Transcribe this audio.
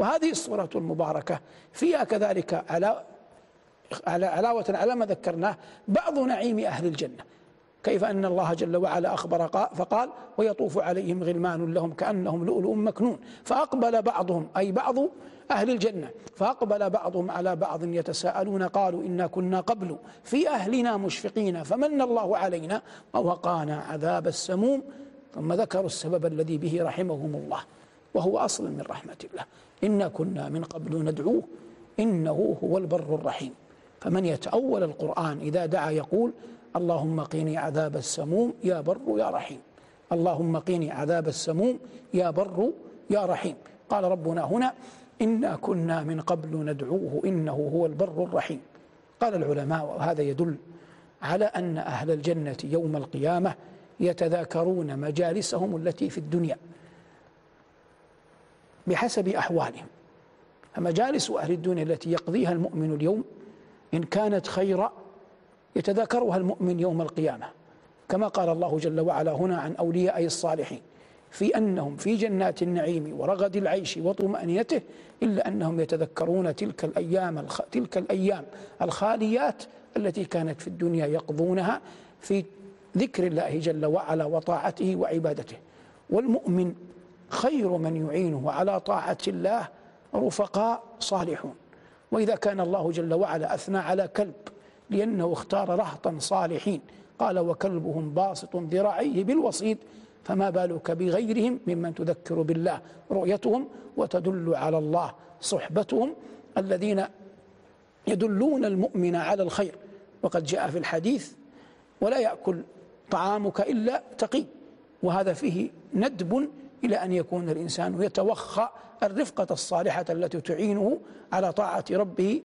وهذه الصورة المباركة فيها كذلك على على علاوة على ما ذكرناه بعض نعيم أهل الجنة. كيف أن الله جل وعلا أخبر فقال ويطوف عليهم غلمان لهم كأنهم لؤلؤ مكنون فأقبل بعضهم أي بعض أهل الجنة فأقبل بعضهم على بعض يتساءلون قالوا إنا كنا قبل في أهلنا مشفقين فمن الله علينا؟ ووقانا عذاب السموم ثم ذكروا السبب الذي به رحمهم الله. وهو أصل من رحمة الله. إنا كنا من قبل ندعوه. إنه هو البر الرحيم. فمن يتأول القرآن إذا دعا يقول اللهم قيني عذاب السموم يا بر يا رحيم. اللهم قيني عذاب السموم يا بر يا رحيم. قال ربنا هنا إنا كنا من قبل ندعوه إنه هو البر الرحيم. قال العلماء وهذا يدل على أن أهل الجنة يوم القيامة يتذاكرون مجالسهم التي في الدنيا. بحسب أحوالهم. فمجالس أهل الدنيا التي يقضيها المؤمن اليوم إن كانت خيرا يتذاكرها المؤمن يوم القيامة. كما قال الله جل وعلا هنا عن أولياء الصالحين في أنهم في جنات النعيم ورغد العيش وطمأنينته إلا أنهم يتذكرون تلك الأيام الخ... تلك الأيام الخاليات التي كانت في الدنيا يقضونها في ذكر الله جل وعلا وطاعته وعبادته. والمؤمن خير من يعينه على طاعة الله رفقاء صالحون. وإذا كان الله جل وعلا أثنى على كلب لأنه اختار رهطا صالحين. قال وكلبهم باسط ذراعيه بالوصيد فما بالك بغيرهم ممن تذكر بالله؟ رؤيتهم وتدل على الله. صحبتهم الذين يدلون المؤمن على الخير. وقد جاء في الحديث ولا يأكل طعامك إلا تقي. وهذا فيه ندب إلى أن يكون الإنسان يتوخى الرفقة الصالحة التي تعينه على طاعة ربه